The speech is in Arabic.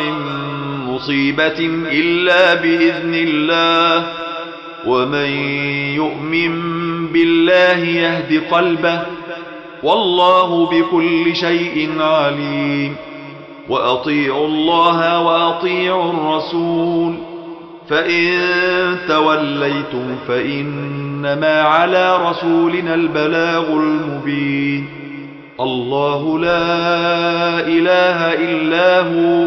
من مصيبة إلا بإذن الله ومن يؤمن بالله يهد قلبه والله بكل شيء عليم وأطيعوا الله وأطيعوا الرسول فإن توليتم فإنما على رسولنا البلاغ المبين الله لا إله إلا هو